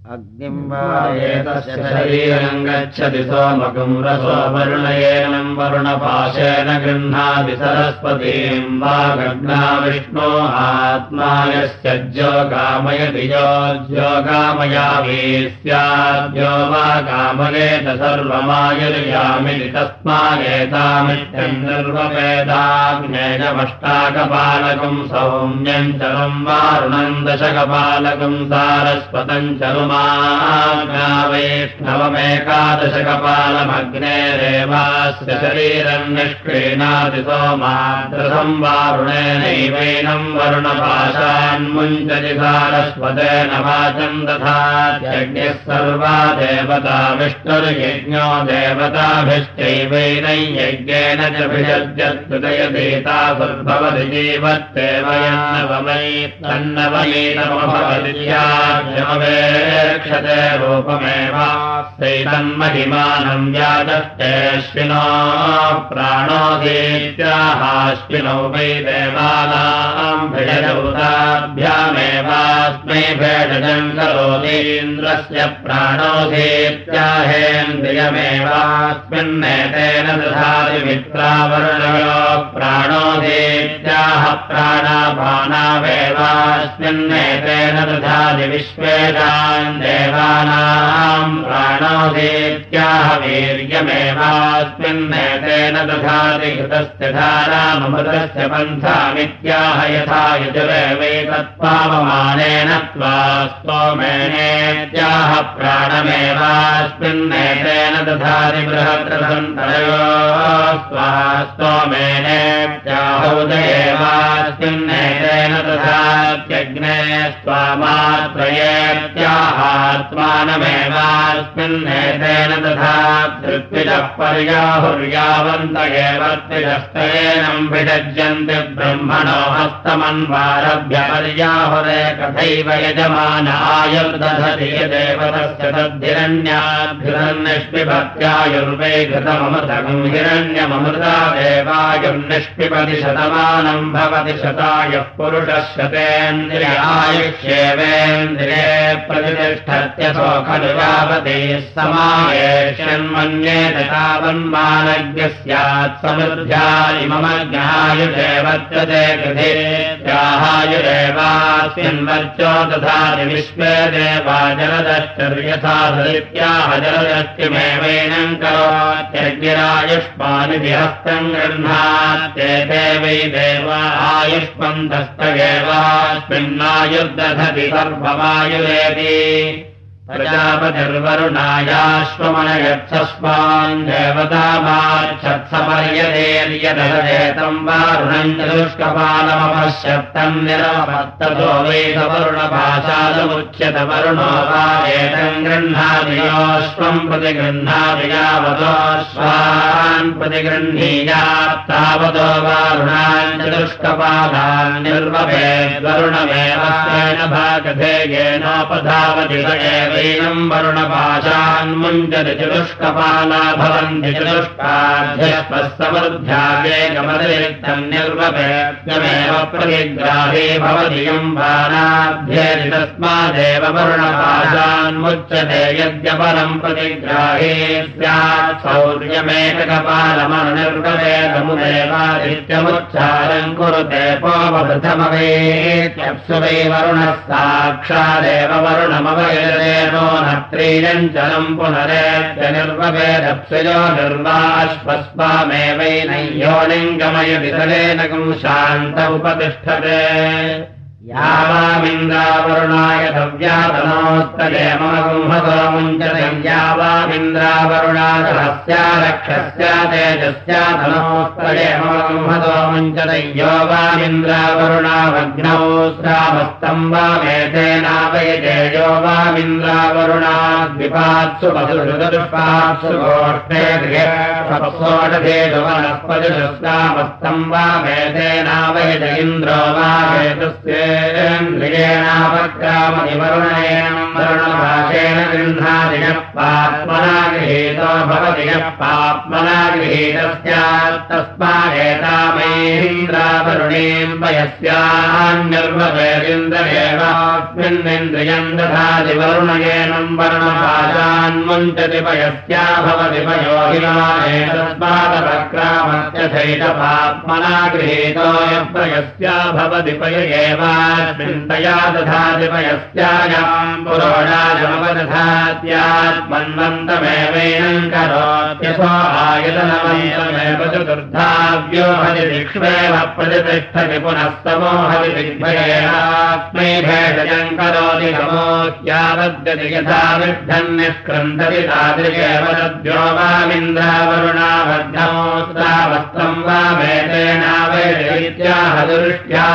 अग्निम् वा एतस्य शरीरम् गच्छति सोमकुम् रसो वरुणयेनम् वरुणपाशेन गृह्णाति सरस्वतीम् वा गग्ना विष्णो आत्मा यस्य ज्यो कामयति यो ज्यो कामयामि स्याद्यो वा कामयेत सर्वमायुर्यामिति तस्मादेतामित्यम् निर्ववेदाग्नेयमष्टाकपालकम् सौम्यम् चलम् वारुणम् दशकपालकम् सारस्वतम् शरीरम् निष्क्रीणाति सोमाद्रसम् वारुणेनैवैनम् वरुणपाशान्मुञ्चति सारस्वतेन वाचम् यज्ञः सर्वा देवता विष्णुर्यज्ञो देवताभिश्चैवैनै यज्ञेन च भिषज्यत्कृतयदेता सुर्भवति जीवत्येव यन्नवमै तन्नवयेनमभवति क्षते रूपमेवास्तैतन्महिमानम् व्याजष्टेऽश्विनो प्राणोदीत्याहाश्विनौ वै देवानाम् भिषजौताभ्यामेवास्मै भेषजम् करोतीन्द्रस्य प्राणोदीत्याहेन्द्रियमेवास्मिन्नेतेन दधाति मित्रावर्णयो प्राणोदीत्याह प्राणापानावेवास्मिन्नेतेन दधाति विश्वेदान् देवानाम् प्राणोदेत्याह वीर्यमेवास्मिन्नेतेन दधाति कृतस्य धारामृतस्य पन्थामित्याह यथा यजुरेवैतत्पावमानेन प्राणमेवास्मिन्नेतेन दधाति दधात्यग्ने स्वामात्रयेत्याहात्मानमेवास्मिन्नेतेन तथा तृप्तिजः पर्याहुर्यावन्त एव त्रिजस्तयेनम् विषज्यन्ति ब्रह्मणो हस्तमन्वारभ्य पर्याहुरे कथैव यजमान आयुर्दधति यदेव तस्य तद्धिरण्याभ्युरन्निष्पिभत्यायुर्वे घृतममृतकम् हिरण्यममृतादेवायुर्निष्पिपति शतमानम् भवति शतायुः पुरुषः शतेन्द्रियायुष्येवेन्द्रिये यावते समावेशन्मन्येत तावन्मानज्ञ स्यात् समृद्ध्यानि मम ज्ञायुरेवत्यते कृते त्याहायुरेवास्मिन्वर्चो दधाति विश्वे देवा जलदश्चर्यथा धरित्याह जलदश्चिमेवैनम् करोत्यज्ञरायुष्मानि विहस्तम् गृह्णात्येते वै देवा आयुष्मन्तस्तगेवास्मिन्नायुर्दधति सर्वमायुरेति देवतामाच्छत्सपर्यदेर्यदहरेतम् वारुणम् चतुष्कपालमपश्यत्तम् निरमपत्ततो वेदवरुणभाषादमुच्यत वरुणो वा एतम् गृह्णादियोऽश्वम् प्रति गृह्णादियावतोऽश्वान् प्रति गृह्णीयात् तावतो वारुणान् चतुष्कपालान् निर्वभेद्वरुणमेव भागधेयेनोपधावति एव ैनम् वरुणपाशान्मुञ्चति चतुष्कपाला भवन्ति चतुष्काध्यः समृद्ध्यावेगमतिरिक्तम् निर्वपेत्यमेव प्रतिग्राहे तस्मादेव वरुणपाशान्मुच्यते यद्यपरम् प्रतिग्राहे स्यात् शौर्यमेकपालमनुनिर्वपेदमुदेवादित्यमुच्चारम् कुरुते पोपप्रथमवेत्यप्सु वै वरुणः साक्षादेव वरुणमवयते नो नत्रीयम् चलम् पुनरेत्य गमयति तलेन शान्त उपतिष्ठते यावामिन्द्रावरुणाय दव्यातनोस्तये मम गुंहतो मुञ्चतम् यावामिन्द्रावरुणादहस्या रक्षस्या तेजस्याधनोस्तये मम गुंहतो मुञ्चतम् यो वामिन्द्रावरुणावग्नौ श्रावस्तम् वामेतेनावयते यो वामिन्द्रावरुणाद्विपात्सु पशुषुदुष्पात्सु गोष्ठे गृहे वनस्पतिषुश्रावस्तम् वामेतेनावयत इन्द्रो वामेतस्य न्द्रियेणापक्रामनिवरुणेन वर्णभाषेण पाप्मना गृहीतो भवति यः पाप्मना गृहीतः स्यात् तस्मादेतामैन्द्रावरुणीम् पयस्यान्निर्वपेरिन्द्रयेवास्मिन्निन्द्रियम् दधाति वरुणयेनम् वर्णभाषान्मुञ्चति पयस्या भवति पयो तस्मादपक्रामस्य चैतपात्मना गृहीतो यः पयस्या भवति पय एवास्मिन्तया करोत्यसो आयतनमन्तमेव चतुर्धाव्यो हरिदिक्ष्वेव प्रतिष्ठति पुनः समो हरिदिग्भयेनात्मै भेषजम् करोति नमो यावद्गति यथा विद्धन् निष्क्रन्दति तादृशेव तद्यो वामिन्द्रावरुणावद्धमोस्तावस्त्रम् वा वेदेनावैत्याह दृष्ट्या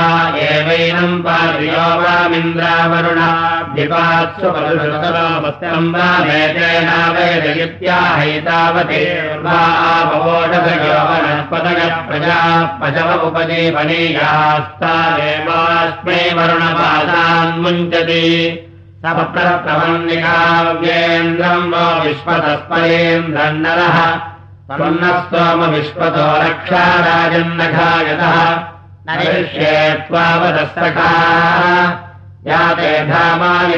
एवैनम् पार्यो वामिन्द्रावरुणाभिपात्सु वस्त्रम् वा वेदेनावैदयित्याहैतावते वा आपवोषधयो वनस्पतयः प्रजा पशव उपजीवनीयास्तादेवास्मै वरुणपादान्मुञ्चति सप्रप्रवन्निकाव्येन्द्रम् वो विश्वतस्परेन्द्रम् नरः पन्नः सोम विश्वतो रक्षा राजन्नघायतः या ते धामानि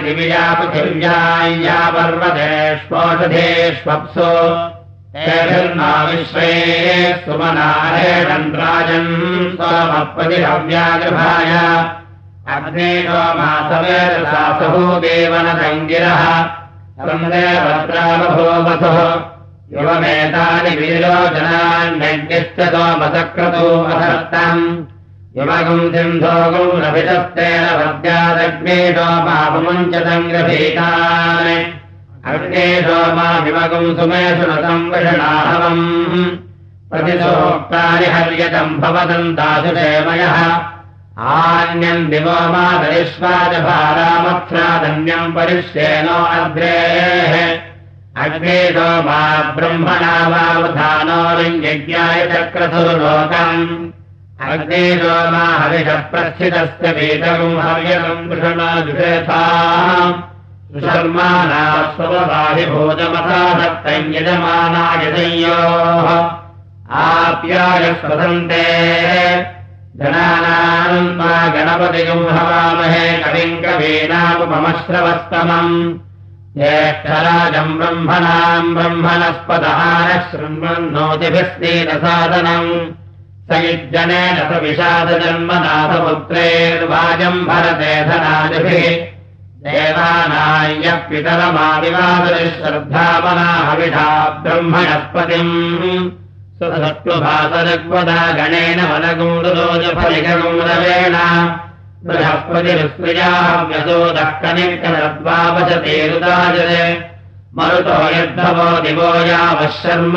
पृथिव्या या पर्वतेष्वोषधेष्वप्सु तेभिर्मा विश्वे सुमनारेणम् राजन् सोमप्रतिहव्यागृभाय अग्नेयो मासवेदसासुः देवनदङ्गिरः। सन्देवत्रामभूवसुः युवमेतानि विलोचनान्यज्ञश्च सोमसक्रतो अधत्तम् युवगुम् सिन्धोगुम् रभितस्तेन भद्यादग्नेशो मापमुञ्चतम् गृभीतान् अग्नेशो मा विमगुम् सुमेषु न संवृषणाहवम् प्रतिसोक्तानि हर्यतम् भवतम् दासुषेमयः आन्यम् दिवो मातरिष्वाजभारामत्स्रादन्यम् परिश्येनो अग्रेः अग्नेशो मा ब्रह्मणा वावधानो लिङ्ग्याय चक्रसुर्लोकम् अग्नेशो मा हविषः प्रस्थितस्य वीतकम् हव्यकम् कृषणाजुषेथा सुशर्माणा स्वभाभिभूतमथा दत्तम् यजमानाय संयोः आप्याय स्वसन्ते। जनानाम् मा गणपतिगम् हवामहे कविम् कवीनामुपमश्रवस्तमम् ज्येष्ठराजम् ब्रह्मणाम् ब्रह्मणस्पदः नः शृण्वन्नोतिभिस्तीतसादनम् स युज्जनेन स धनादिभिः। देवानायः पितरमादिवादश्रद्धामनाहविषा ब्रह्मणस्पतिम् स्वसत्त्वभासरग्वदा गणेन वनगुण्डुलोजफलिकगुण्डवेण बृहस्पतिरुस्त्रियाव्यसोदः कनिर्कनद्वापचतेरुदाजरे मरुतो यद्धवो दिवो यावः शर्म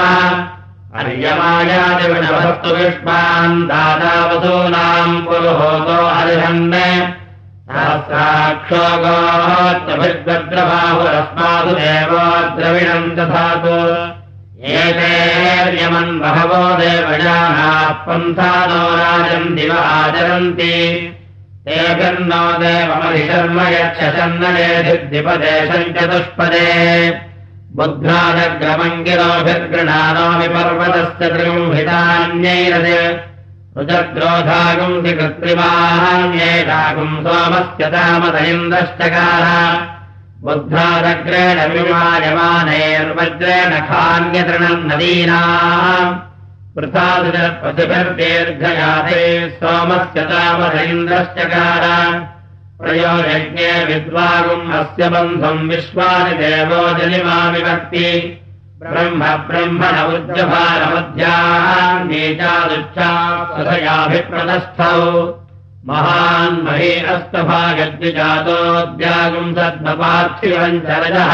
अर्यमायादिविणभस्तु विष्मान् दादावसूनाम् पुरुहोतो हरिहन् सहस्राक्षो गोत्रभिद्वद्रबाहुरस्मासु देवो द्रविणम् दधातु। एतेर्यमन् बहवो देवजानाः पन्थानो राजम् दिव आचरन्ति। तेभिर्नो देवमधिशर्म यच्छन्नयेधिद्विपदेशम् चतुष्पदे त्रिगुम्हितान्यैरत् रुजग्रोधागुंसि कृत्रिमान्येषागुम् सोमस्य तामद इन्द्रश्चकार। बुद्धादग्रेण विमायमानैर्वज्रेण खान्यतृणम् नदीनाम्। पृथादुजपतिभिर्दीर्घयाते सोमस्य तामद इन्द्रश्चकार प्रयोजज्ञे विद्वागुम् अस्य बन्धुम् विश्वानि देवो जलिमा विभक्ति ब्रह्म ब्रह्मण उज्जभारमध्यान्येचादुच्छासयाभिप्रदस्थौ महान् महे अस्तभागद्विजातोऽद्यागुम् सद्मपार्थिवम् चरजः।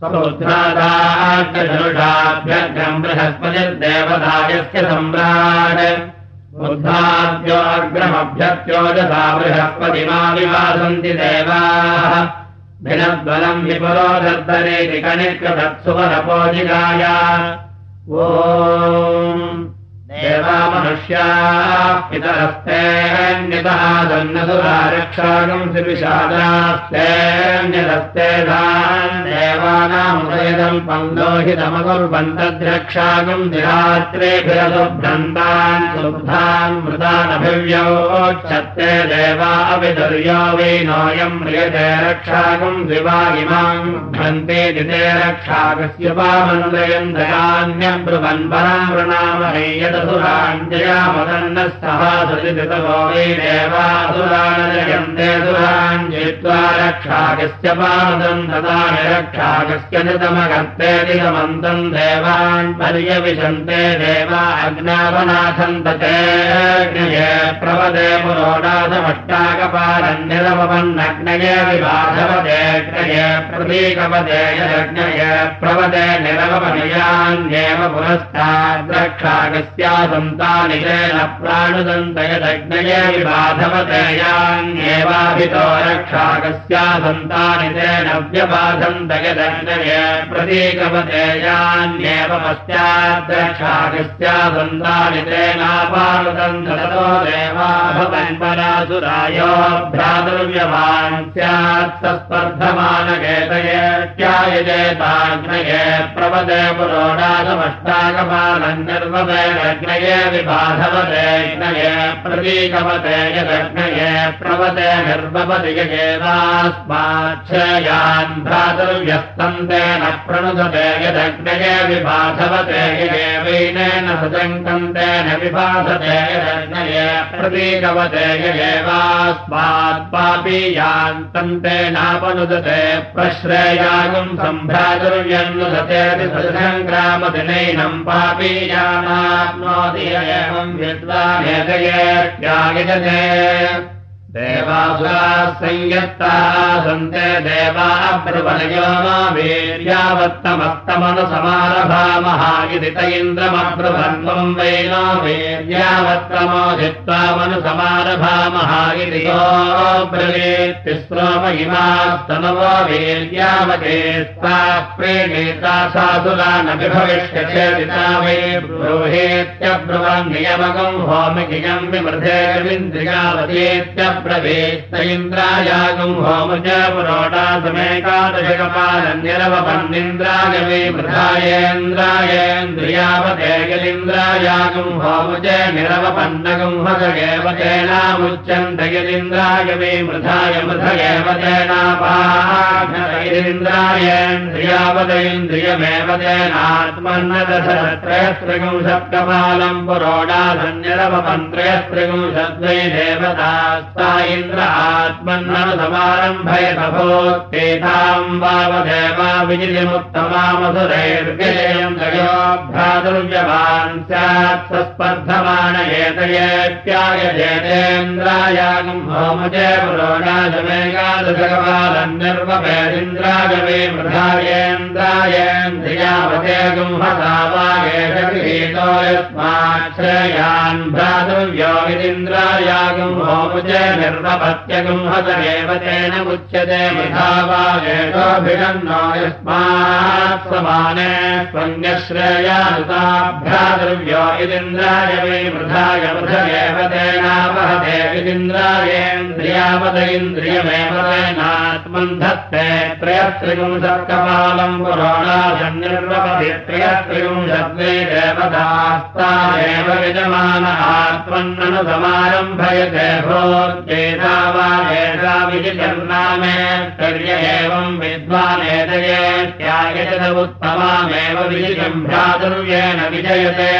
समुद्रादाग्रधनुषाभ्यग्रम् बृहस्पतिर्देवदायस्य सम्राट् बुद्धाद्यो अग्रमभ्यत्योजसा बृहस्पतिमा विवासन्ति देवाः। भिनद्वलम् विपुरो दर्दरेति कनिकृतत्सुवरपोजिकाय ॐ देवा मनुष्याः पितरस्तेऽन्यतः सन्नसुरारक्षागम् श्रीविशादास्तेऽन्यदस्ते देवानामुदयदम् पन्दोहितमकुर्वन्तद्रक्षागम् दिरात्रेभिरसुभ्रन्तान् सुब्धान् मृतानभिव्योक्षत्ते देवा अपि दुर्यो वैनोऽयम् म्रियते रक्षागम् दिवा इमाम् भ्रन्ते दिते रक्षाकस्य पामन्द्रयम् दयान्यब्रुवन् परामृणामहे वै देवासुरानजयन्ते सुराञ्जित्वा रक्षाकस्य पादम् ददानि रक्षाकस्य नितमकर्तेति समन्तम् देवान् पर्यविशन्ते देवा अग्नावनाथन्त प्रवदे पुरोडासमष्टाकपालन्निरवन्नग्नये विबाधवदेग्नये प्रतीकपदे यदग्नये प्रवदे निरवपनयान्येव पुरस्ताद्रक्षाकस्या सन्तानि तेन प्राणुदन्त यदग्नये विबाधवदेयान्येवाभितो रक्षाकस्या सन्तानि तेन व्यबाधन्त यदग्नये प्रतीकपदेयान्येव पश्चाद्रक्षाकस्या सन्तानि तेनापानुदन्त ततो देवा भवन् परासुरायो भ्रातुर्यवान् स्यात् प्रवदे पुरोडासमष्टाकपालन्निर्वदेग्नये विबाधवदेग्नये प्रतीकवते यदग्नये प्रवदे निर्वपति यगेवास्माच्छयान् भ्रातुर्यस्तन्तेन प्रणुदते यदग्नये विबाधवते यगेवैनेन सजङ्कन्तेन विबाधते यदग्नये प्रतीकवते यगेवास्मात् पापीयान्तन्तेनापनुदते प्रश्रयागम् सम्भ्रातुर्यन्नुदतेति सजङ्ग्रामदिनैनम् पापीयानाप्नोति एवम् विद्वानेतयेत्यागिजते देवासुराः संयत्ताः सन्ते देवा ब्रुवनयो नो वीर्यावत्तमस्तमनुसमारभामः इति त इन्द्रमब्रुवन्वम् वै नो वीर्यावत्तमोधित्वा मनुसमारभामः इति यो ब्रवीत्तिस्रोम इमास्तनवो वीर्यावते स्ताः प्रेणेता सासुरानभिभविष्यचेदिता वै ब्रूहेत्यब्रुवन् होमिकियम् विमृधेर्विन्द्रियावतीत्य ब्रवीत्त इन्द्रायागम् होम च पुरोडासमेकादशकपालन्यरवपन्निन्द्राय वे मृधायेन्द्रायेन्द्रियावते यदिन्द्रायागम् होम च निरवपन्नगम् हगेव तेनामुच्यन्त यदिन्द्राय वे मृधाय मृधगेव तेनापान्द्रियावदेन्द्रियमेव तेनात्मन्नदशत्रयस्त्रिगुं सप्तपालम् पुरोडासन्यरवपन्त्रयस्त्रिगुंसद्वै देवतास्ता इन्द्र तभोत्तेताम् वावदेवा विजिलिमुत्तमामसुरैर्गेयम् दयो भ्रातुर्यवान् स्यात् सस्पर्धमान एतयेत्यायजेतेन्द्रायागम् होमजे पुरोणाजमेकादशकपालन्निर्वपेदिन्द्रागवे मृधायेन्द्रायेन्द्रियावतेगुम् हसावागेषो यस्माच्छ्रेयान् भ्रातुर्यो विदिन्द्रायागम् होमज निर्वपत्यगुम् हतमेव तेन उच्यते मृधावागेषोऽभिषन्नो यस्मात् समाने त्वन्यश्रेयानुताभ्रातृव्यो इदिन्द्राय वै मृधाय मृधगेव तेनावहते विदिन्द्रायेन्द्रियावत इन्द्रियमेव तेनात्मन् धत्ते त्रयस्त्रिगुंसत्कपालम् पुरोणाशन्निर्वपति त्रयस्त्रिगुंसत्वे देवतास्ता एव यजमान आत्मन्ननुसमारम्भयते भोर्जेता वा एषा विजितर्नामे कर्य एवम् विद्वानेतये त्यागजत उत्तमामेव विजितम् भ्रातुर्येण विजयते।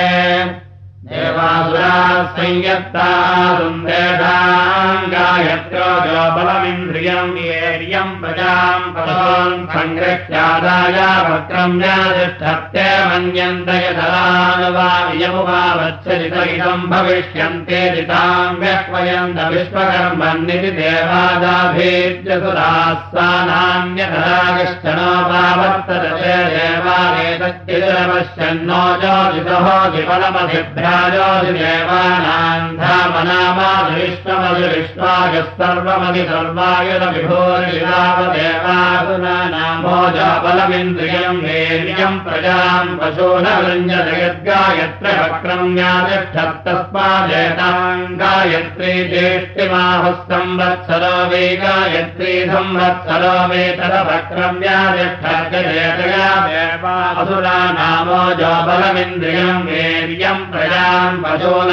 देवासुराः संयत्ताः सुन्देशाम् गायत्रो जो बलमिन्द्रियम् येर्यम् प्रजाम् पदोन् सङ्गृह्यादाय वक्रम्यादिष्ठत्ते मन्यन्त यथलानुवायमुवावच्छरित इदम् भविष्यन्ते जिताम् व्यह्वयन्त विश्वकर्मन्निति देवादाभीत्य सुराः सा नान्यतरागश्चनोपावर्तते देवावेद एतद्यपश्यन्नो ज्योतितः विफलमधिभ्राजोतिदेवानान्धामनामाधिविश्वमधिविश्वाय सर्वमधि सर्वायुध विभोरिलावदेवासुनामो जाबलमिन्द्रियम् वेर्यम् प्रजाम् पशो न वृञ्जयद्गायत्र वक्रम्यातिष्ठत्तस्मादेताम् गायत्री ज्येष्टिमाहुः संवत्सरो वे गायत्री संवत्सरो वेतदवक्रम्यातिष्ठर्गजेतया असुरा नामो जोबलमिन्द्रियम् वीर्यम् प्रजाम् पशो न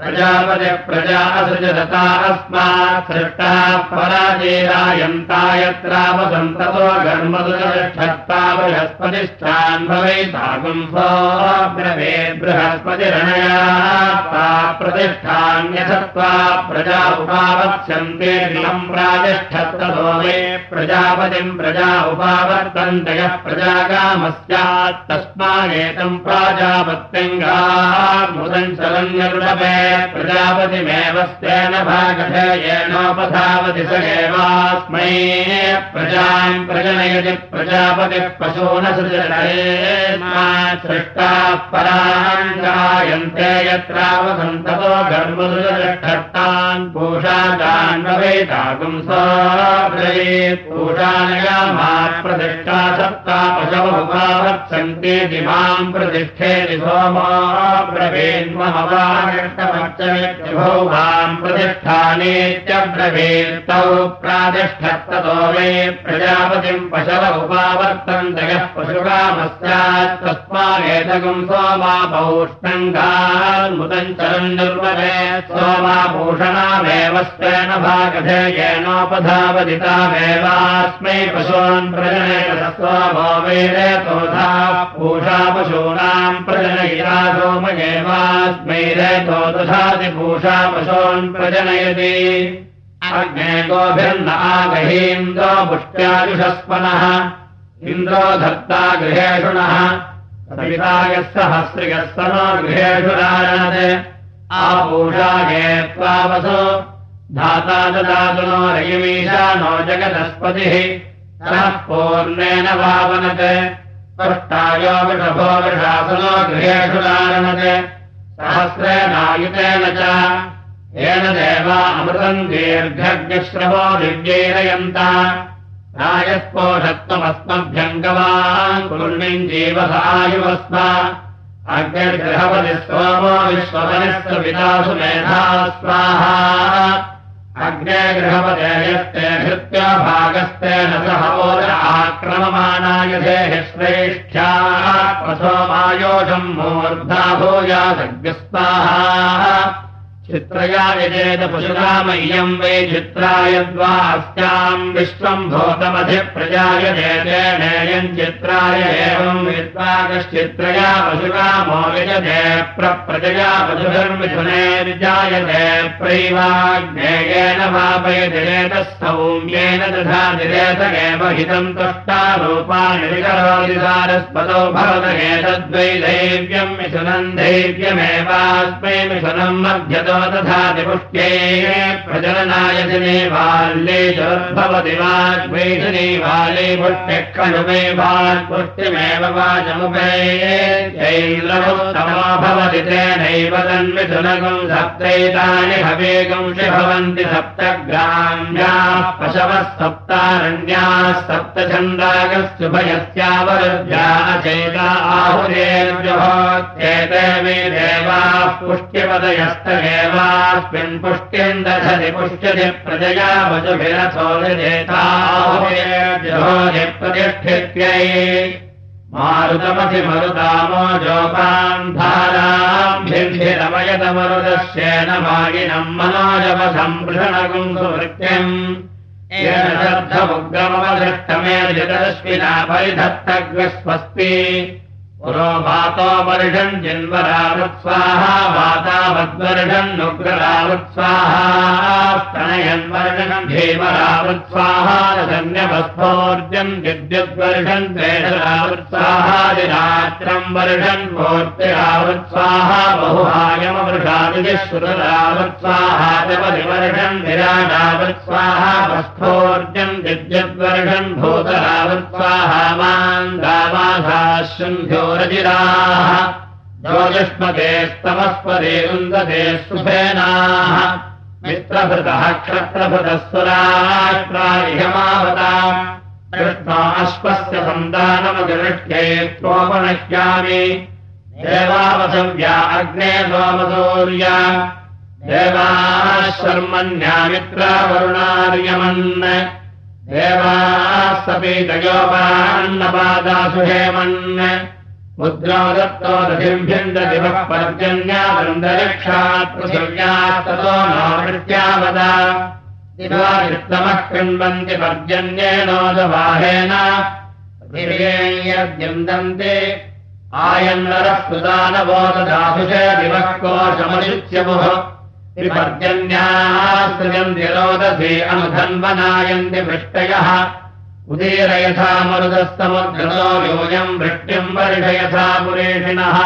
प्रजापति प्रजा असृजता अस्मात् सृष्टाः पराजेरायन्ता यत्रावसन्ततो बृहस्पतिष्ठान् भवेतागुम् ब्रवे बृहस्पतिरणया प्रतिष्ठान्यथत्वा प्रजा उपावत्स्यन्ते दिलम् प्रातिष्ठत्ततो मे प्रजापतिम् प्रजा उपावर्तन्तयः प्रजागामस्यात् तस्मादेतम् प्राजापत्यङ्गामुदम् प्रजापतिमेव स्तेन भागधयेनोपधावति स एवास्मै प्रजाम् प्रजनयति प्रजापतिः पशो न सृजनये सृष्टाः पराङ्गायन्ते यत्रावसन्ततो पूषादान् भवेतागुम् साब्रवीत् पूषानयामात् प्रतिष्ठा सत्ता पशवोपावत्सन्ते दिमाम् प्रतिष्ठेति सोमा प्रतिष्ठानेत्यब्रवीत्तौ प्रातिष्ठत्ततो वे प्रजापतिम् पशव उपावर्तन्त यः पशुकामस्यात् तस्मादेतगुम् सोमा पौष्णङ्गान्मुदम् चरन् निर्वरे सोमाभूषणामेव स्वेन भागधेयेनोपधावदितामेवास्मै पशून् प्रजनयत सोमो वेदतोधा पूषा पशूनाम् प्रजनयिता सोमयेवास्मै रेतो दधाति पूषा पशून् प्रजनयति। अग्ने गोभिर्न आगहीन्द्रो पुष्ट्याजुषस्पनः इन्द्रो धत्ता गृहेषुणः सवितायः सहस्रियः स नो गृहेषु राजनते आपूषागे त्वावसो। धाता नो रयिमीशा नो जगदस्पतिः। सः पूर्णेन स्पष्टायो वृषभो वृषासनो गृहेषु लारणते सहस्रेणायुतेन च। येन देवा अमृतम् दीर्घज्ञश्रवो दिव्यैरयन्ता। अग्निर्गृहपति सोमो विश्वपनिस्तु विदासु मेधा स्वाहा अग्ने गृहपते यस्ते भृत्या भागस्तेन सह ओद आक्रममानाय श्रेष्ठ्या मायोषम् मूर्धा भूयासग्रस्ताः चित्रया यजेत पशुरामह्यम् वै चित्राय द्वा अस्याम् विश्वम् भूतमधिप्रजाय जेतेनेयम् चित्राय एवम् विद्वाकश्चित्रया पशुरामो विजते प्रप्रजया पशुधर्मिथुनेर्जायते प्रैवाग्नेयेन वापयतिरेतः सौम्येन तथा निरेत एव हितम् तुष्टारूपाणि विकरोति सारस्पदो भवत एतद्वै दैव्यम् मिथुनम् दैव्यमेवास्मै मिथुनम् मध्यतो तथा पुष्ट्ये प्रजननाय दिने बाल्ये चोद्भवति वाग्वैषणे बाले पुष्ट्यः खलु मे वाग्पुष्टिमेव वाचमुपैन्द्रमुत्तमो भवति तेनैव तन्मिथुनगम् सप्तैतानि हवेगंशि भवन्ति सप्तग्राम्याः पशवः सप्तारण्याः सप्तछन्दागस्युभयस्यावरुद्ध्या चैता आहुरेर्जुहोत्येते मे देवाः पुष्ट्यपदयस्तगेवास्मिन् पुष्ट्यम् दधति पुष्यति प्रजया वचुभिरथोजेताहुरेर्जुहोति प्रतिष्ठित्यै मारुतमसि मरुतामो जोपान् धाराम्भिर्भिरमयतमरुदस्येन मागिनम् मनोजवसम्पृषणगुम् सुवृत्यम् येन शब्दमुग्रमवदृष्टमे जगदश्विना परिधत्तग्रस्वस्ति पुरो वातो वर्षन् जिन्वरावत्स्वाहा वातावद्वर्षन् नुग्ररावत्स्वाहास्तनयन् वर्षन् धीमरावत्स्वाहा धन्यवस्थोर्जम् विद्युद्वर्षन् द्वेषरावत्स्वाहादिरात्रम् वर्षन् जपरिवर्षन् विराडावत्स्वाहा वस्थोर्जम् विद्युद्वर्षन् भूतरावत्स्वाहा मान्दावाधाशृन्भ्यो रजिराः स्तमस्पदे वृन्दते सुफेनाः मित्रभृतः क्षत्रभृतः सुराष्ट्रायमावता कृष्णा अश्वस्य सन्तानमदृष्ट्ये त्वोपनश्यामि। देवावसव्या अग्ने सोमसूर्या। देवाः शर्मण्यामित्रावरुणार्यमन् देवाः सपीतयोपान्नपादासु हेमन् मुद्रा दत्तो दधिम्भ्यन्ददिवः पर्जन्यादन्तरिक्षात् पृथिव्यास्ततो नावृत्यावदा। दिवायुत्तमः कृण्वन्ति पर्जन्येनोदवाहेन। यद्यन्दन्ते आयन्नरः सुदानवोदधासुषे दिवः कोशमयुच्यमुः विपर्जन्याः रोदधि अनुधन्वनायन्ति वृष्टयः उदीरयथा मरुदस्तमुद्रतो वृष्टिम् वर्षयथा पुरेषिणः।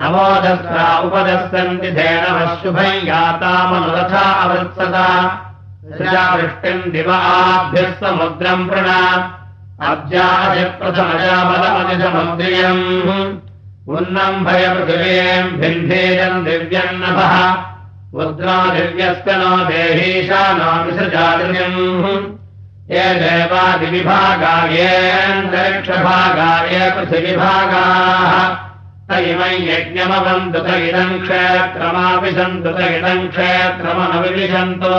नवोदस्रा उपदस्सन्ति धेनवः शुभम् यातामनुरथा अवृत्सदा। वृष्टिम् दिव आभ्यः समुद्रम् प्रणा अब्जादिप्रथमजाबलमनिसमुद्रियम् उन्नम् भयपृथिवीम् भिन्धेयम् दिव्यम् नभः। मुद्रा दिव्यस्य नो देहीशा नो विसृजादिर्यम् ये देवादिविभागायेऽन्तरिक्षभागाय पृथिविभागाः त इमै यज्ञमवन्तु त इदम् क्षेत्रमापि सन्तु इदम् क्षेत्रमनविविशन्तु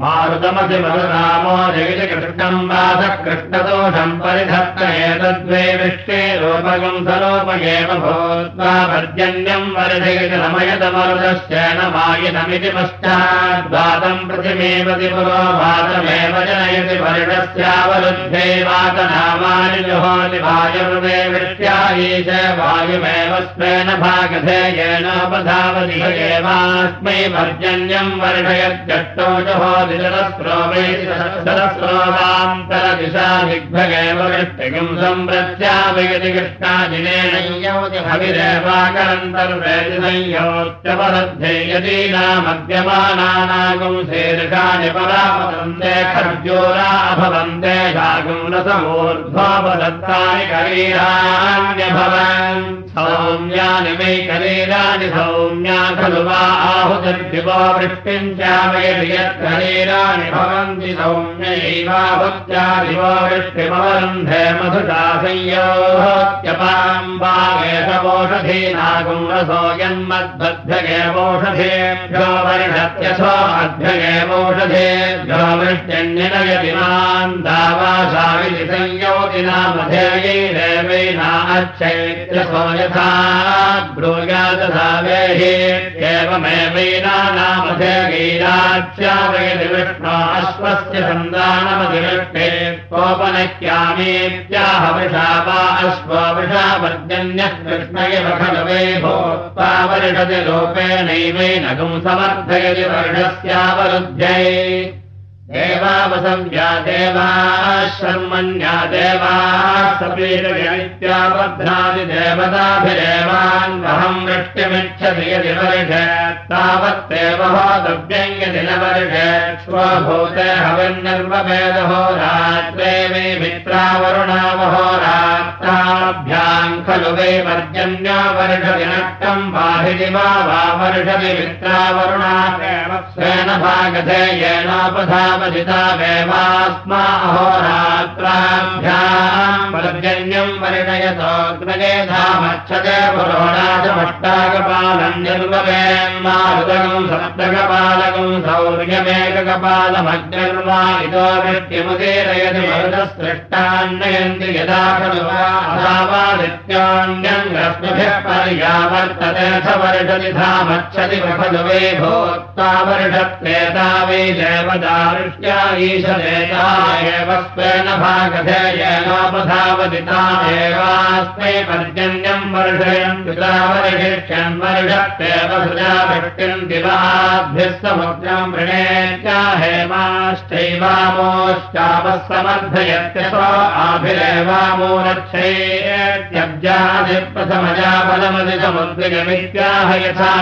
मारुतमसि मरुरामो जगिति कृष्णम् वासः कृष्णदोषम् परिधत्त एतद्वे विष्टे रूपगम् सरोपयेव भूत्वा पर्जन्यम् वरिधयति रमयतमरुदश्चेन मायितमिति पश्चाद्वातम् पृथिमेवति पुरो वातमेव जनयति वर्णस्यावरुद्धे वातनामानि जुहोति वायुर्वे वृष्ट्यायीश वायुमेव स्वेन भागधेयेनोपधावति एवास्मै पर्जन्यम् वर्षयत्यष्टो जुहोति कृष्णादिनेन हविरेवाकरन्तर्वेदि संयोच्यपरद्धे यदीनामद्यमानानागुम् शीर्षाणि परापतन्ते खर्जोरा अभवन्ते शागुम् रसमूर्ध्वोपदत्तानि करीराण्यभवन् सौम्यानि वै करीराणि सौम्या खलु वा आहुतिर्दिवो वृष्टिम् चावयति यत्करीराणि भवन्ति सौम्यैवाहुत्या दिवो वृष्टिमवरुन्धे मधुषा संयोत्यपाम्बागेशवोषधीनागुम् रसो यन्मद्बद्धगेवोषधेभ्यो वर्षत्यथो अध्यगेवोषधेभ्यो वृष्ट्यन्यनयति मान् दावासाविधि संयोतिनामधेयैरेवैना अच्छैत्यसो यथा ब्रूयादधा वेहि एवमेवैना नामधेयैराच्यावयति विष्णो अश्वस्य सन्दानमधिवृष्टे कोपनक्यामीत्याह वृषा वा अश्वो वृषा पर्जन्यः कृष्ण इव खलु वै भूत्वा वर्षति रूपेणैवैनगुम् समर्थयति वर्षस्यावरुध्यै देवावसंज्ञा देवाः शर्मण्या देवाः सपीडयनित्याबध्नादि देवताभिरेवान् वहम् वृष्टिमिच्छति यदि वर्षे तावत्तेव होतव्यम् यदि न वर्षे स्वभूते हविर्निर्ववेदहो रात्रे वै मित्रावरुणावहो रात्राभ्याम् खलु वै पर्जन्यो नष्टम् वाहिनि वा वर्षति मित्रावरुणा स्वेन भागधे येनोपधा वेवास्मा अहोरात्राभ्याम् पर्जन्यम् वर्णयतोऽग्नगेधामच्छते सप्तकपालकम् सौर्यमेककपालमग्निर्वा इतो वृत्तिमुदीरयति मरुतसृष्टान्नयन्ति यदा खलु रश्मिभिः पर्यावर्तते धामच्छति खलु वे भोक्ता वर्षत्रेता वै ईशदेता एव भागधेयेनोपधावदिता एवास्मै पर्जन्यम् वर्षयन् पिता वर्षिष्यन् क्षन्वर्षत्येव सृजावृष्टिम् दिवाभिः समुद्रम् वृणेत्या हेमाश्चैवामोश्चापः यथा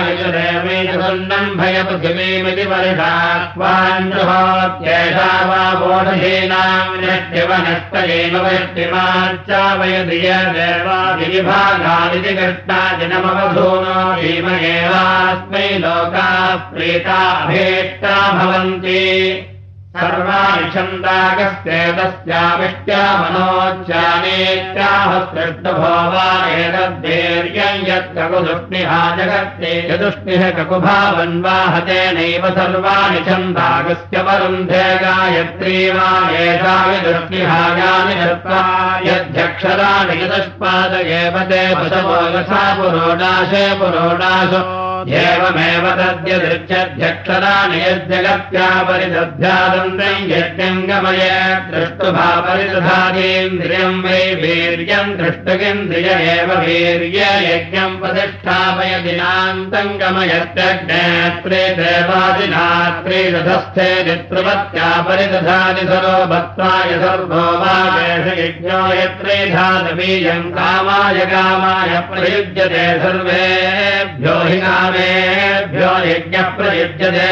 भयपृथिवीमिति वा वोढधीनाम् वृष्टिमाच्चावयधिय देवादिविभागादिति कृष्णादिनमवधु भीमयेवास्मै लोकाः प्रीताभेष्टा भवन्ति सर्वाणि छन्दागस्येतस्याविष्ट्या मनोच्चानेत्याह सृष्टभो वा एतद्धैर्यम् यत्ककुदुष्णिहा जगत्ते यदुष्णिः ककुभावन्वाहतेनैव सर्वाणि छन्दागस्य वरुन्धे गायत्री वा एता विदुष्णिहायानि दत्त्वा यध्यक्षराणि यदुष्पाद एव ते पशवो यथा पुरोडाशे पुरोडाशो एवमेव तद्यदृच्छध्यक्षराणि यद्यगत्या परिदध्यादन्तम् यज्ञम् गमय दृष्टुभा परिदधातीन्द्रियम् वै वीर्यम् दृष्टगिन्द्रिय एव वीर्य यज्ञम् प्रतिष्ठापय दिनान्तम् गमयत्यग्नेत्रे देवादिनात्रे रथस्थे नित्रवत्या परिदधाति सरो भक्त्वाय सर्वो वागेश यज्ञो यत्रे धातवीयम् कामाय कामाय प्रयुज्यते सर्वेभ्यो हि यज्ञप्रयुज्यते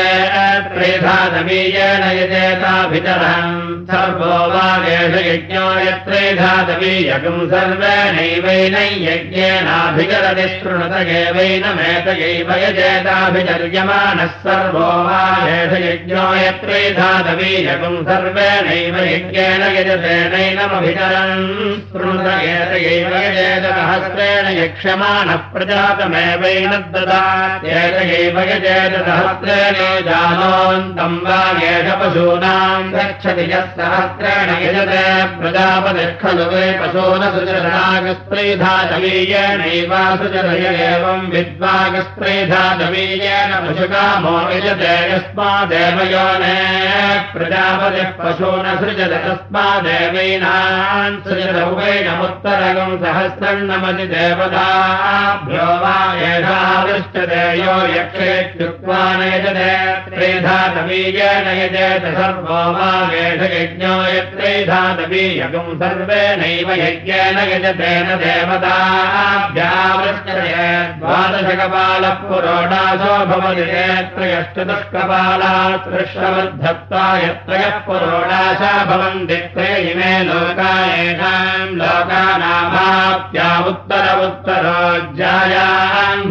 त्रेधातवीयेन यजेताभितरम् सर्वो वागेश यज्ञो यत्रेधातवीयकम् सर्वेणैवैन यज्ञेनाभिकरति शृणुत एवैनमेतयैव यजेताभिचर्यमाणः सर्वो वागेश यज्ञो यत्रेधातवीयकम् सर्वेणैव यज्ञेन यजतेनैनमभिचरन् शृणुत एतयैव यजेतसहस्रेण यक्ष्यमाणः प्रजातमेवैन ददा यजेतसहस्रेण जानोऽन्तम् वा एष पशूनाम् गच्छति यः सहस्रेण यजते प्रजापतिः खलु वे पशूनसुजरागस्त्रीधातवीयेनैवासुजरय एवम् विद्वागस्त्रीधातवीयेन पशुकामो यजते यस्मादेव योने प्रजापतिः पशूनसृजत तस्मादेवैनान् सृजत उभैनमुत्तरगम् सहस्रन्नमति देवताभ्यो वा एषादृष्टते यो यक्षेत्युक्त्वा न यजते त्रेधातवीयेन यजेत सर्वो वा वेषयज्ञो यत्रेधातवीयकम् सर्वेणैव यज्ञेन यजतेन देवताभ्यावृष्टते द्वादशकपालः पुरोडासो भवति त्रयश्चतुष्कपाला तृष्टवद्धत्ता यत्रयः पुरोडाशा भवन्ति त्रय इमे लोका येषाम् लोकानामाप्या उत्तर उत्तरोज्जायान्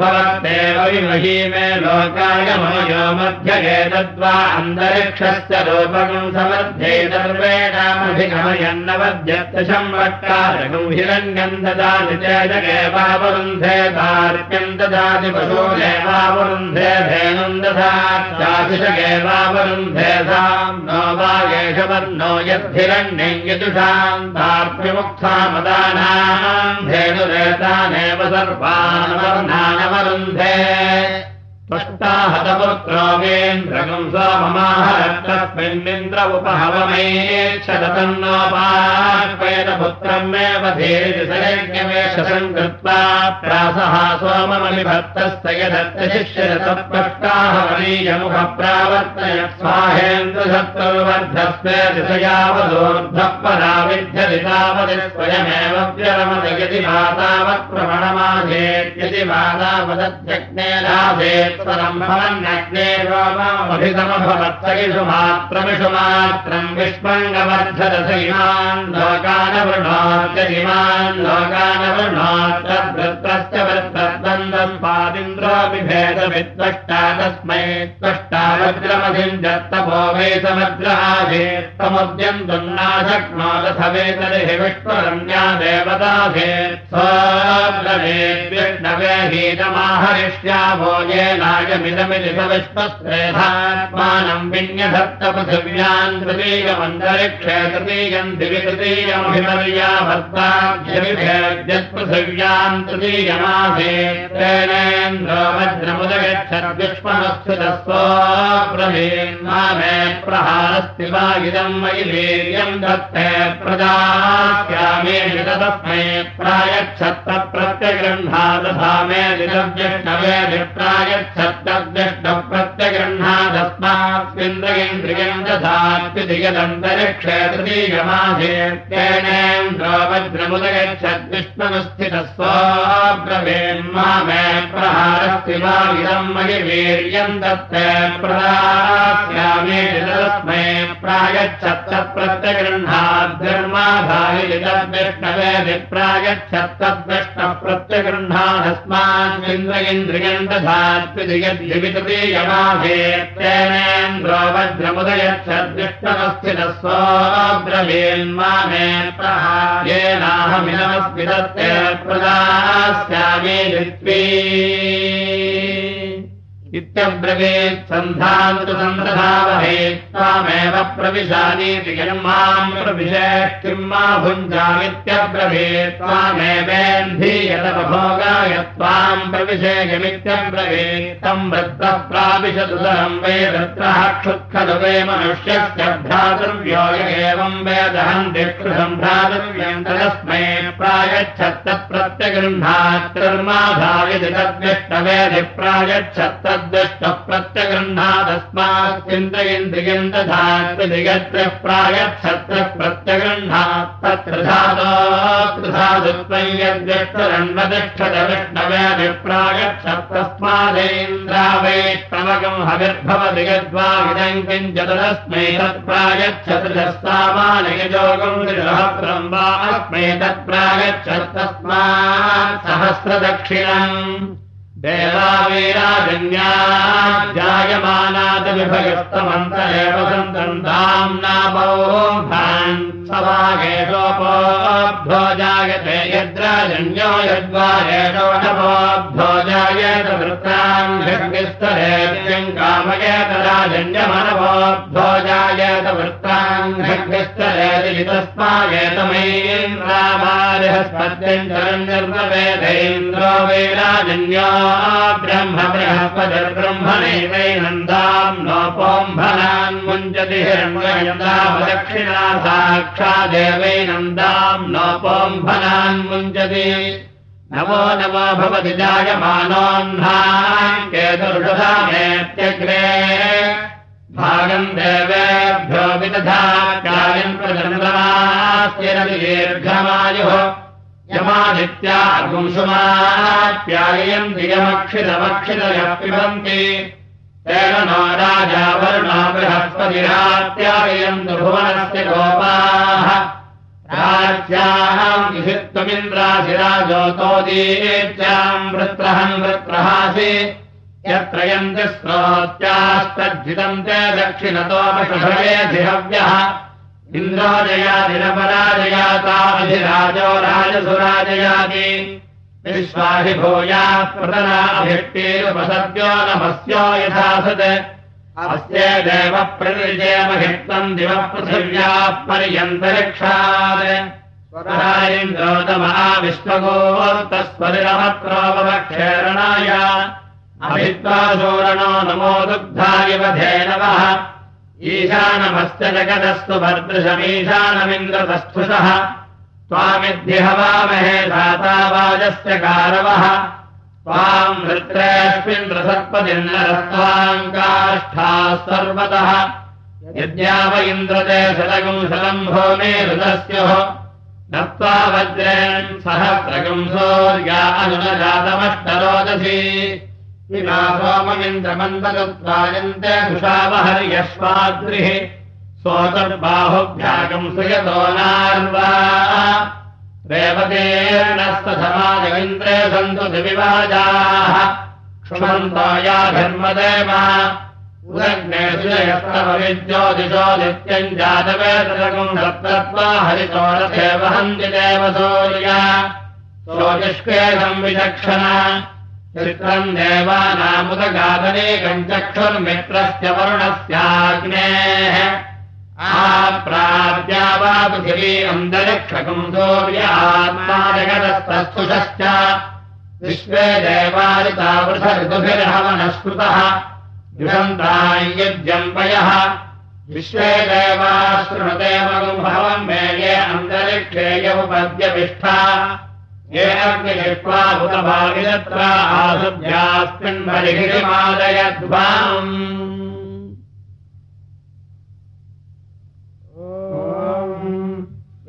भवत्येव विमही मे लोकाय मोयो मध्य एतद्वा अन्तरिक्षस्य रूपकम् समर्थे सर्वेणामभिगमयन्नवद्यत्तशम् वट्कारकम् हिरण्यम् ददाति चेदगेवावरुन्धे कार्क्यम् ददाति पशूरेवावरुन्धे धेनुम् दधात्याशिषगेवावरुन्धे साम् नो वागेशवर्णो यद्धिरण्यम् यदुषाम् तार्प्यमुक्तामदानाम् धेनुरेतानेव सर्वानवर्णानवरुन्धे सोममाहरत्तस्मिन्निन्द्र उपहवमेच्छतन्नोपाह्वयतपुत्रम् एव धीरिसयज्ञवेशसम् कृत्वा दिशयावदोर्धः पराविध्यति तावति स्वयमेव व्यरमत यदि मातावत्प्रमणमाधेत्यदि मातावदध्यज्ञेनाधेत्परम् भवन्नग्ने रोममभितमभवत्सगिषु मात्रमिषु मात्रम् विष्मङ्गवर्धरस इमान् लोकानवृणात्यदिमान् लोकानवृणात्रवृत्तस्य वृत्तद्वन्द्वम् पादिन्द्रोऽपि त्वष्टान्दस्मादिन्द्राभिभेदविद्वष्टा तस्मै त्वष्टा वज्रमधिञ्जत्तभो वै समग्रहाधेत्तमुद्यन्तुन्नाशक्नोदथ वेतर्हि विष्णुरम्या देवताधेत् स्वाग्रमे विष्णवे हीतमाहरिष्या भोजेनायमिदमिति स विश्वस्त्रेधात्मानम् विन्यधत्त पृथिव्यान् तृतीयमन्तरिक्षे तृतीयम् दिवि तृतीयमभिमर्या भर्ताभ्यभिभेद्यत्पृथिव्याम् तृतीयमाधेत् मे प्रहारस्ति वा इदम् मयि वीर्यम् दत्ते प्रदास्यामे तस्मै प्रायच्छत्त प्रत्यगृह्णादधा मे दिदव्यष्णवे विप्रायच्छत्तव्यष्ट प्रत्यगृह्णादस्मास्मिन्द्रियन्द्रियम् दधात्विधिगदन्तरिक्षे तृतीयमाधेत्येनेन्द्रो वज्रमुदगच्छद्विष्णुस्थितस्वाब्रवीन्मा मे प्रहारस्ति वा इदम् मयि वीर्यम् दत्ते प्रदास्यामे तस्मै प्रायच्छत्त प्रत्यगृह्णाद्गर्माधाय विष्णवे विप्रायच्छत्तद्वष्ट प्रत्यगृह्णादस्मान् इन्द्रयन्द्रियम् दधात्विदिगद्वितृतीयमाभेत्येनेन्द्रो वज्रमुदयच्छद्विष्णवस्थितस्वाब्रवीन्मा मे प्रहायेनाहमिनमस्मिदत्ते प्रदास्यामे दित्वी इत्यब्रवीत् सन्धान्तु सन्दधावहे त्वामेव प्रविशानीति यम् माम् प्रविशे किम् मा भुञ्जामित्यब्रवीत् त्वामेवेन्धीयतपभोगाय त्वाम् तम् वृत्तः प्राविशदुदरम् वै वृत्रः क्षुत्खलु वै मनुष्यस्य भ्रातृव्यो एवम् वेदहम् दिक्षुषम् भ्रातृव्यम् तदस्मै प्रायच्छत्तप्रत्यगृह्णात्तर्माधायति तद्विष्टवेदि प्रायच्छत्तद् यद्विष्टरण्वतिष्ठत विष्णवेदिप्रायच्छत्तस्मादेन्द्रा वैष्णवकम् हविर्भवति यद्वा इदम् किञ्चतदस्मै तत्प्रायच्छतसामानयजोगम् सहस्रम् वा अस्मै तत्प्रायच्छत्तस्मात् सहस्रदक्षिणम् एव सन्तम् धाम्नामोभान् सवागेशोपोऽभ्यो जायते यद्राजन्यो यद्वारेशोषपोऽभ्यो जायेत वृत्ताङ्घ्यस्तरेत्यम् कामयेत राजन्यमनवोऽभ्यो जायेत वृत्ताङ्घ्यस्तरेति निर्मवेदैन्द्रो वैराजन्यो ब्रह्म बृहस्पतिर्ब्रह्मणैवैनन्दाम् नोपोम्भनान् मुञ्जति हिरण्यन्दावदक्षिणा साक्षादेवैनन्दाम् नोपोम्भनान् मुञ्जति। नमो नमो भवति जायमानोऽह्नाम् केतुर्षधामेत्यग्रे भागम् देवेभ्यो विदधा कार्यम् प्रचन्द्रमास्यरति दीर्घमायुः यमादित्यागुंसुमाप्यायम् दियमक्षितमक्षितयः पिबन्ति। तेन नो राजा वरुणा बृहस्पतिरात्यायम् भुवनस्य गोपाः। राज्याम् विहित्वमिन्द्राधिराजोतोदीत्याम् वृत्रहम् वृत्रहासि यत्र यन्ति स्रोत्यास्तज्जितम् ते दक्षिणतोपषभवेधिहव्यः इन्द्राजयादिरपराजयाताधिराजो राजसुराजयाति। विश्वाहि भूयाः प्रतनाभिष्टेरुपसद्यो नमस्यो यथासत्। अस्ये देव प्रनिजयमहित्वम् दिवः पृथिव्याः पर्यन्तरिक्षात्। विश्वगोत्तस्वरिरमत्रोपक्षेरणाय अभित्वा सूरणो नमो दुग्धाय धेनवः ईशानमस्य जगदस्तु भर्दृशमीशानमिन्द्रतस्थुषः त्वामिद्यहवामहे धातावाजस्य कारवः त्वाम् वृत्रेऽस्मिन्द्रसत्पदिन्नरस्त्वाम् काष्ठाः सर्वतः। यद्याव इन्द्रते शतम् भूमे हृदस्योः। दत्त्वा वज्रेण सहस्रगुम् सौर्या अनुनजातमष्टरोदसी इमा सोममिन्द्रमन्दगत्वायन्ते दुषावहर्यश्वाद्रिः सोतर्बाहुभ्यागम् सुयतो नार्वा। रेवतेर्णस्तधमाजमिन्द्रे सन्तु दिविवाजाः। क्षुमन्तो या धर्मदेव उदग्नेषुजयस्तवविद्योदिशो नित्यम् जातवेतरकम् सप्तत्वा हरितोरथे वहन्ति देव सूर्या सोऽष्केदम् विचक्षण चित्रम् देवानामुदगादनेकम् चक्षुर्मित्रस्य वरुणस्याग्नेः आप्राप्या वा पृथिवी अन्तरिक्षकम् सूर्यात्मा जगदस्तस्तुषश्च विश्वे देवारितावृथ ऋतुभिर्हवनस्कृतः युषन्ताय्यज्यम्पयः विश्वे देवा शृणुदेवगुम्भवम् मेये अन्तरिक्षे यमुपद्यपिष्ठा ये अग्निलिप्त्वा भूतभागिरत्र आसुभ्यास्मिन्मलिहिमादयध्वाम्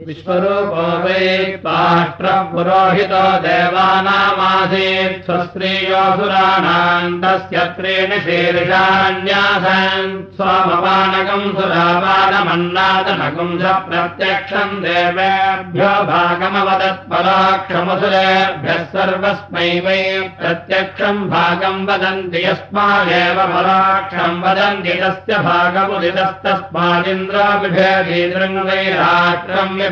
विश्वरूपो वै पाष्ट्रः पुरोहितो देवानामासीत् स्वस्त्रीयोऽसुराणाम् तस्य त्रीणि शीर्षान्यासन् स्वमपानकम् सुरापानमन्नादनकम् स प्रत्यक्षम् देवेभ्यो भागमवदत्पराक्षमसुरेभ्यः सर्वस्मै वै प्रत्यक्षम् भागम् वदन्ति यस्मादेव पराक्षम् वदन्ति तस्य भागमुदितस्तस्मादिन्द्राभिभेदीदृङ् वैराष्ट्रम्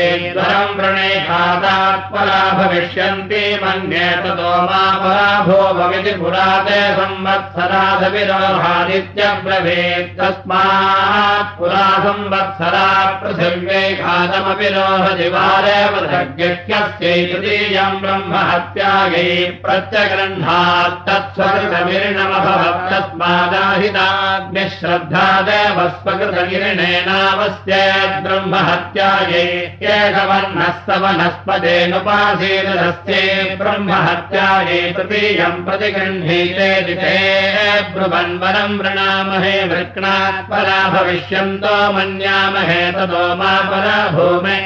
म् वृणे खादात्परा भविष्यन्ति मन्ये ततो मा पराभो भविति पुराते संवत्सरादविरोहादित्यब्रवेत् तस्मात् पुरा संवत्सरा पृथिव्यै खादमपि रोहदिवारेव धज्ञस्यै तृतीयम् ब्रह्म हत्यायै प्रत्यगृह्णात् तत्स्वकृतमिर्णमभवत् तस्मादाहिताग्निः श्रद्धादेव स्वकृतगिरिणेनावस्येत् ब्रह्म हत्यायै एकवर्णः स वनस्पतेनुपासीदस्ये ब्रह्महत्याये तृतीयम् प्रतिगृह्णीते दिते ब्रुवन्वरम् वृणामहे वृक्णात् परा भविष्यन्तो मन्यामहे ततो मा परा भूमे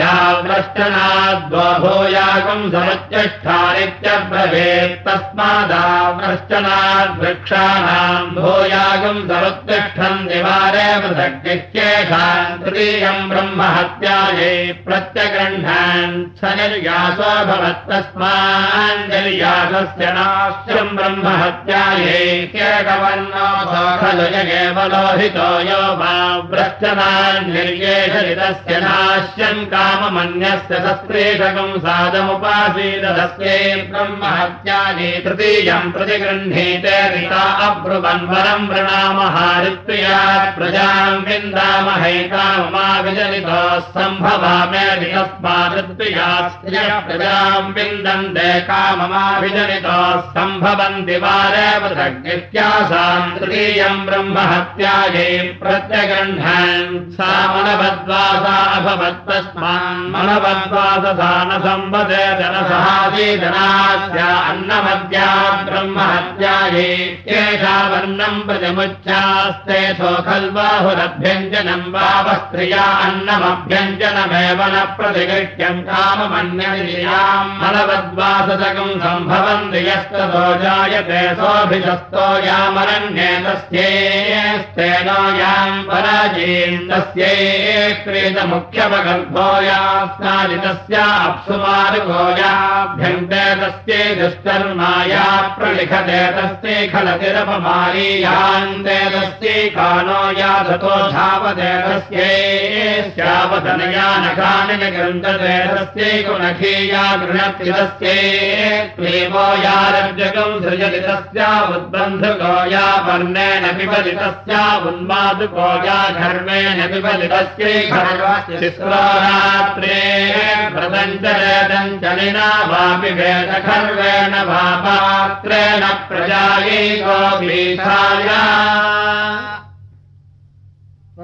याव्रश्चनाद्वभूयागम् समुच्चष्ठानित्यब्रवेत् तस्मादाव्रश्चनाद् वृक्षाणाम् भूयागम् समुत्तिष्ठम् निवारे पृथग्नित्येषाम् तृतीयम् ब्रह्म हत्यायै प्रत्यगृह्णान् स निर्यासो भवत् तस्माञ्जर्यासस्य नाश्यम् ब्रह्म हत्यायै केकवर्णो खलु यगेव लोहितो यो वा व्रश्चनान्निर्येषरितस्य नाश्यम् काममन्यस्य सस्त्रेषकम् सादमुपासीदस्यै ब्रह्म हत्यायै तृतीयम् प्रतिगृह्णीते रिता अब्रुवन्वरम् वृणामहारित्वया प्रजाम् विन्दामहैकाममा विजलितो विन्दन्ते काममाभिजनितो सम्भवन्ति वारे पृथग्नित्यासाम् तृतीयम् ब्रह्म हत्यायै प्रत्यगृह्णान् सा मनवद्वासा अभवत् तस्मान् मनवद्वाससा न संवदे जनसहासीजनास्या अन्नमद्या ब्रह्म हत्यायै एषा वर्णम् प्रजमुच्चास्ते सो खल्बाहुरभ्यञ्जनम् वावस्त्रिया अन्नमभ्यञ्जनमेव न प्रतिगृह्यम् काममन्ययाम् मनवद्वासकम् सम्भवन्ति यस्ततो जायते सोऽभिशस्तो यामरण्ये तस्येस्तेनो याम् पराजीन् तस्यै क्रीतमुख्यपगर्भो यास्नादितस्या अप्सुमार्गो याभ्यन्ते तस्यै दुष्कर्माया प्रलिखते तस्यै खलतिरपमारीयान्ते तस्यै कानो या तस्यै स्यावधनया नखानि निगृन्दते तस्यैको नखीया गृह्णति तस्यै क्लीबो या रज्जकम् सृजति तस्या उद्बन्धुको या वर्णेन पिबति तस्या उन्मादुको या घर्मेण पिबति तस्यै खर्वरात्रे व्रतञ्चलेदञ्चलिना वापि वेदखर्वेण वा पात्रेण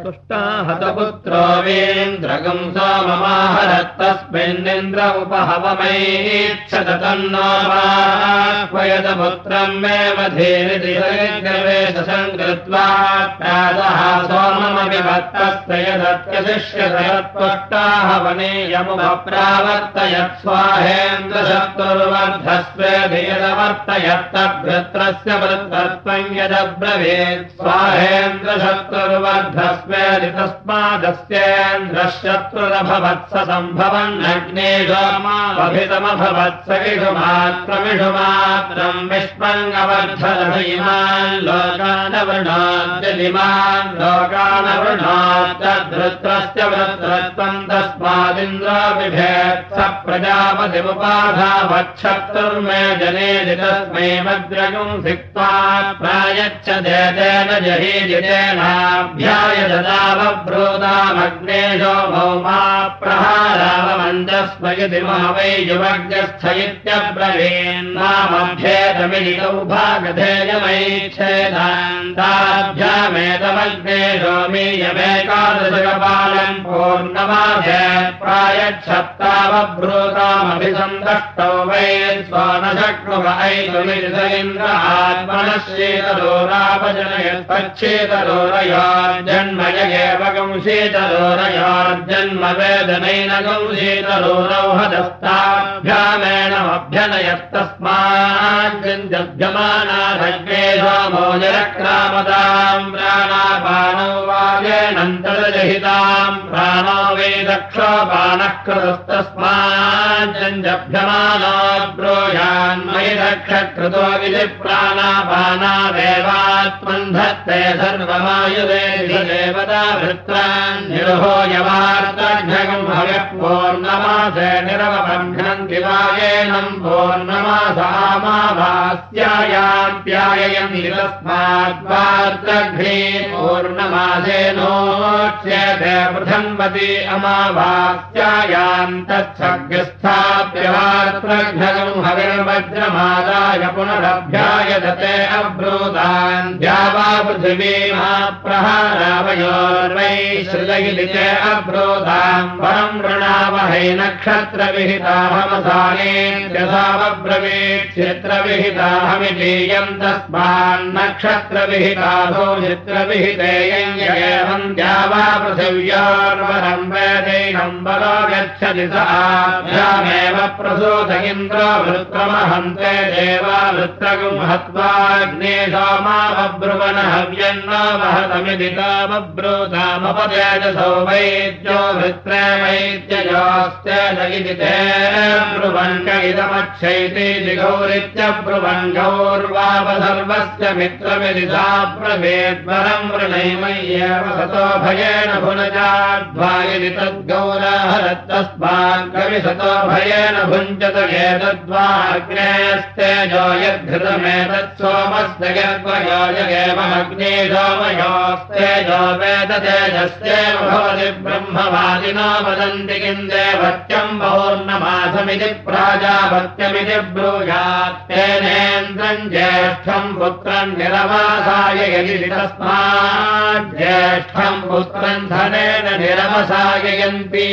तुष्टा हतपुत्रो वेन्द्रगम् सोममाहरत्तस्मिन्निन्द्र उपहवमैच्छतन्नोपाह्वयतपुत्रम् मे मधेरितिवेशम् कृत्वा प्रादः सोममपि भक्तस्य यदत्यशिष्यतत्वष्टाहवनेयमुपप्रावर्तयत् स्वाहेन्द्रशत्रुर्वर्धस्वे धियदवर्तयत्तभ्यत्रस्य वृद्धस्त्वं यदब्रवेत् स्वाहेन्द्रशत्रुर्वर्धस्वे तस्मादस्येन्द्रशत्रुरभवत्स सम्भवन्नग्नेषुमाभितमभवत्स इषु मात्रमिषु मात्रम् विष्पङ्गवर्धनभीमान् लोकानवृणाद्यलिमान् लोकानवृणाद्यधृत्रस्य वृत्रत्वम् तस्मादिन्द्राभिभेत् स प्रजापतिमुपाधावच्छत्रुर्मे जने जितस्मै मद्रगुम् सिक्त्वा प्रायच्छ देतेन दावब्रोदामग्नेशो भौमा प्रहारावमन्दस्म यदि वै इत्यब्रवीन्नामभ्येदमिलितौ भागधेयमैच्छेदान्ताभ्यामेतमग्नेशो मीयमेकादशकपालम् पूर्णमाभ्य प्रायच्छप्तावब्रूतामभिसन्दष्टौ वै स्व न शक्नुव ऐतुमिरित इन्द्र आत्मनः शीतलोरापजनयत्पच्छेतलोरयोर्जन्म एव गंशीतलोरयोर्जन्म वेदनैन गंशीतलोरौ हदस्ताभ्यामेण मोजरक्रामदाम् प्राणापानौ वाजेनन्तरजहिताम् प्राणो वै दक्षोपानः कृतस्तस्माज्जभ्यमानो ब्रूयान्मयि दक्षकृतो विधि प्राणापानावेवात्मन् धत्ते सर्वमायुरे देवता वृत्रान् निरुभोयवार्ताघ्नगम् पूर्णमासे निरवबन्धन्ति वायेनम् पूर्णमासामावास्यायाम्प्याययम् पूर्णमासेनोच्यते पृथन्वति हविर्वज्रमादाय द्यावा पृथिवीमाप्रहारावयो परम् वृणावहै तस्मान्नक्षत्रविहिताभो चित्रविहितेयम् द्यावा पृथिव्योर्वरम् बलो गच्छति स आभ्यामेव प्रसूत इन्द्रो वृत्रमहन्ते देवा वृत्रगुम् हत्वाग्ने सोमावब्रुवन् हव्यन्न महतमिदितामब्रूतामपदेजसौ वैद्यो वृत्रे वैद्ययोस्ते ब्रुवङ्क इदमक्षैति जिगौरित्यब्रुवन् गौर्वापसर्वस्य मित्रमिदिता प्रभेद्वरम् वृणैमय्येव सतो भयेन भुनजाध्वायिति तद्गौराहरत्तस्मात् कविसतो भयेन भुञ्जत एतद्वाग्नेस्तेजो यद्धृतमेतत् सोमस्य गर्भयोजगेवमग्ने सोमयोस्तेजो वेद तेजस्येव भवति ब्रह्मवादिनो वदन्ति किम् देवत्यम् पौर्णमासमिति प्राजापत्यमिति ब्रूयात् तेनेन्द्रम् ज्येष्ठम् पुत्रम् निरवासाय यदि ज्येष्ठम् पुत्रम् धनेन निरवसाययन्ति